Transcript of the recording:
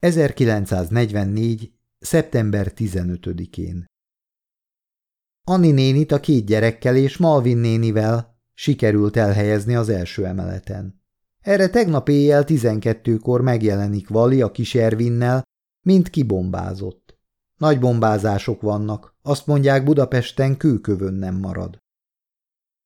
1944. szeptember 15-én Anni nénit a két gyerekkel és Malvin nénivel sikerült elhelyezni az első emeleten. Erre tegnap éjjel 12-kor megjelenik Vali a kis Ervinnel, mint kibombázott. Nagy bombázások vannak, azt mondják Budapesten kőkövön nem marad.